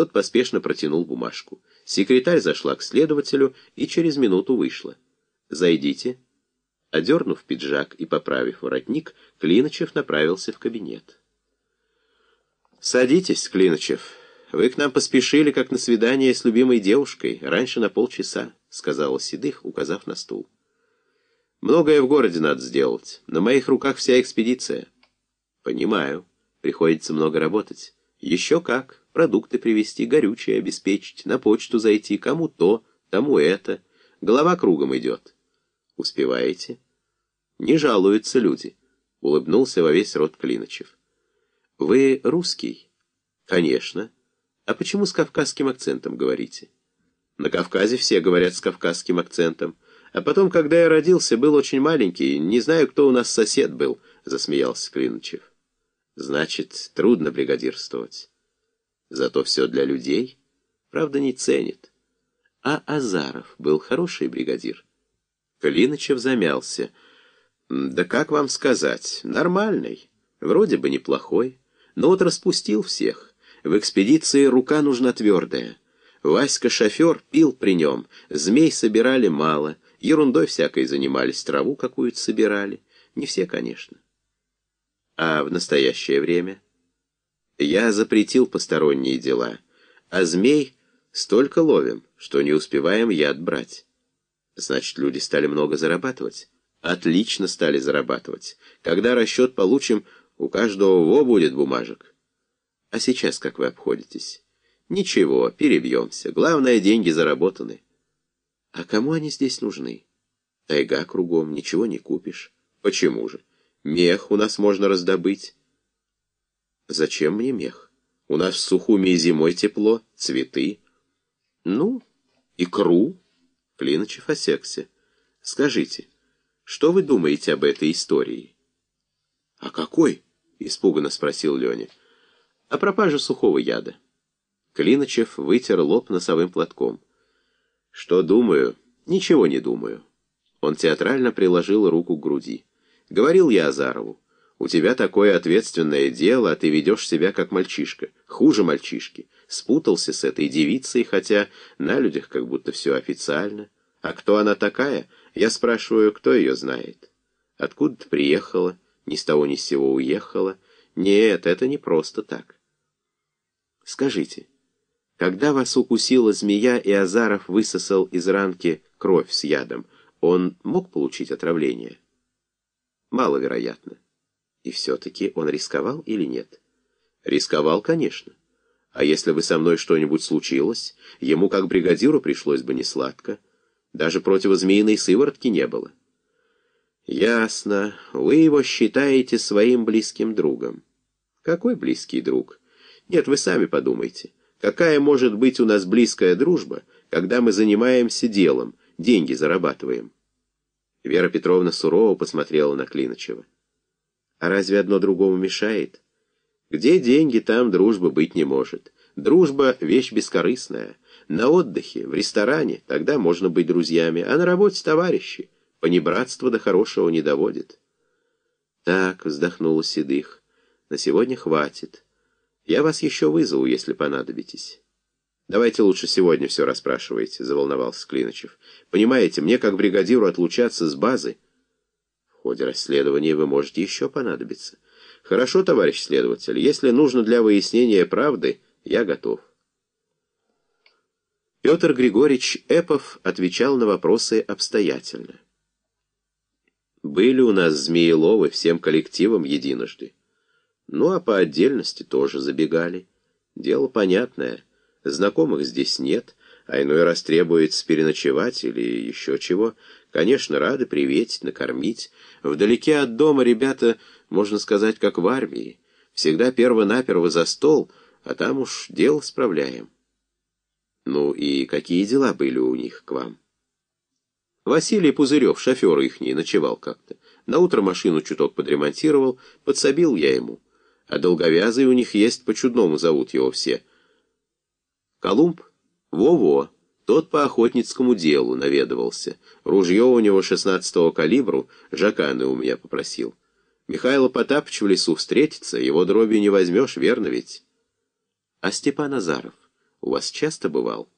Тот поспешно протянул бумажку. Секретарь зашла к следователю и через минуту вышла. «Зайдите». Одернув пиджак и поправив воротник, Клиночев направился в кабинет. «Садитесь, Клиночев. Вы к нам поспешили, как на свидание с любимой девушкой, раньше на полчаса», — сказала Седых, указав на стул. «Многое в городе надо сделать. На моих руках вся экспедиция». «Понимаю. Приходится много работать. Еще как. Продукты привезти, горючее обеспечить, на почту зайти, кому то, тому это. Голова кругом идет». «Успеваете?» «Не жалуются люди», — улыбнулся во весь рот Клиночев. «Вы русский?» «Конечно. А почему с кавказским акцентом говорите?» «На Кавказе все говорят с кавказским акцентом. А потом, когда я родился, был очень маленький, не знаю, кто у нас сосед был», — засмеялся Клиночев. «Значит, трудно бригадирствовать. Зато все для людей. Правда, не ценит. А Азаров был хороший бригадир?» Клиночев замялся. «Да как вам сказать? Нормальный. Вроде бы неплохой». Но вот распустил всех. В экспедиции рука нужна твердая. Васька-шофер пил при нем, змей собирали мало, ерундой всякой занимались, траву какую-то собирали. Не все, конечно. А в настоящее время? Я запретил посторонние дела, а змей столько ловим, что не успеваем яд брать. Значит, люди стали много зарабатывать. Отлично стали зарабатывать. Когда расчет получим, у каждого во будет бумажек. А сейчас как вы обходитесь? Ничего, перебьемся. Главное, деньги заработаны. А кому они здесь нужны? Тайга кругом, ничего не купишь. Почему же? Мех у нас можно раздобыть. Зачем мне мех? У нас в Сухуме и зимой тепло, цветы. Ну, икру. Клиночев осекся. Скажите, что вы думаете об этой истории? А какой? — испуганно спросил Леня. «О пропаже сухого яда». Клиночев вытер лоб носовым платком. «Что думаю? Ничего не думаю». Он театрально приложил руку к груди. «Говорил я Азарову, у тебя такое ответственное дело, а ты ведешь себя как мальчишка, хуже мальчишки. Спутался с этой девицей, хотя на людях как будто все официально. А кто она такая? Я спрашиваю, кто ее знает? Откуда ты приехала?» ни с того ни с сего уехала. Нет, это не просто так. Скажите, когда вас укусила змея и Азаров высосал из ранки кровь с ядом, он мог получить отравление? Маловероятно. И все-таки он рисковал или нет? Рисковал, конечно. А если бы со мной что-нибудь случилось, ему как бригадиру пришлось бы несладко. Даже противозмеиной сыворотки не было. «Ясно. Вы его считаете своим близким другом». «Какой близкий друг?» «Нет, вы сами подумайте. Какая может быть у нас близкая дружба, когда мы занимаемся делом, деньги зарабатываем?» Вера Петровна сурово посмотрела на Клиночева. «А разве одно другому мешает? Где деньги, там дружба быть не может. Дружба — вещь бескорыстная. На отдыхе, в ресторане, тогда можно быть друзьями, а на работе — товарищи». Понебратство до хорошего не доводит. Так, вздохнула Седых, на сегодня хватит. Я вас еще вызову, если понадобитесь. Давайте лучше сегодня все расспрашивайте, заволновался Клиночев. Понимаете, мне как бригадиру отлучаться с базы. Ходе расследования вы можете еще понадобиться. Хорошо, товарищ следователь, если нужно для выяснения правды, я готов. Петр Григорьевич Эпов отвечал на вопросы обстоятельно. Были у нас Змееловы всем коллективом единожды. Ну, а по отдельности тоже забегали. Дело понятное. Знакомых здесь нет, а иной раз требуется переночевать или еще чего. Конечно, рады приветить, накормить. Вдалеке от дома ребята, можно сказать, как в армии. Всегда перво-наперво за стол, а там уж дело справляем. Ну и какие дела были у них к вам? Василий Пузырев, шофер ихний, ночевал как-то. Наутро машину чуток подремонтировал, подсобил я ему. А долговязый у них есть, по-чудному зовут его все. Колумб? Во-во. Тот по охотницкому делу наведывался. Ружье у него шестнадцатого калибру, жаканы у меня попросил. Михайло Потапыч в лесу встретится, его дроби не возьмешь, верно ведь? А Степан Азаров? у вас часто бывал?»